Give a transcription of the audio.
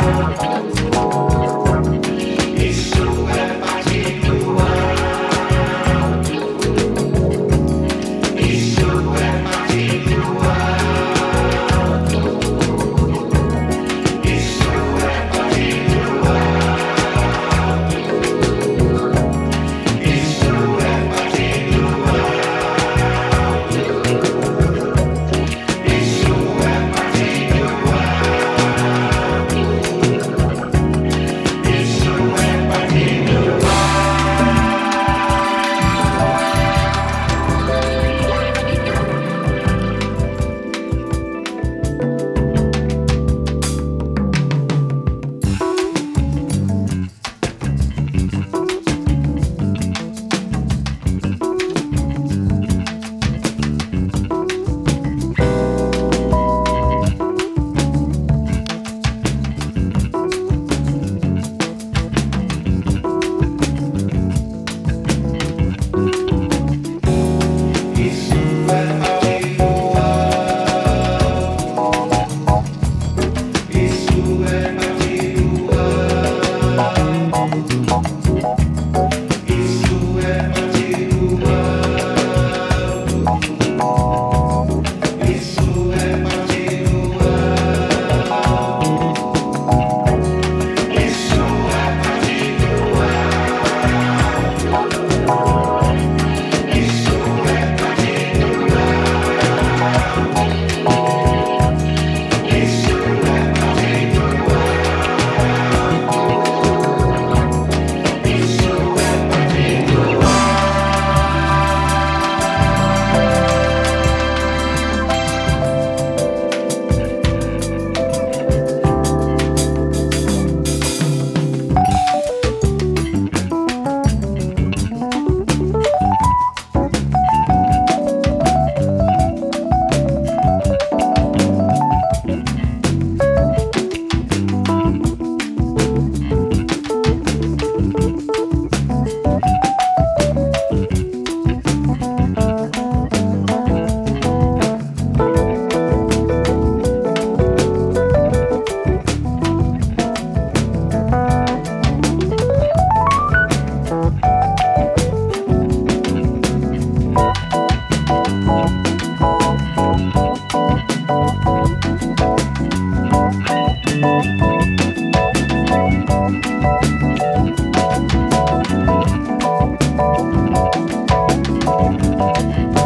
Bye. Oh, oh,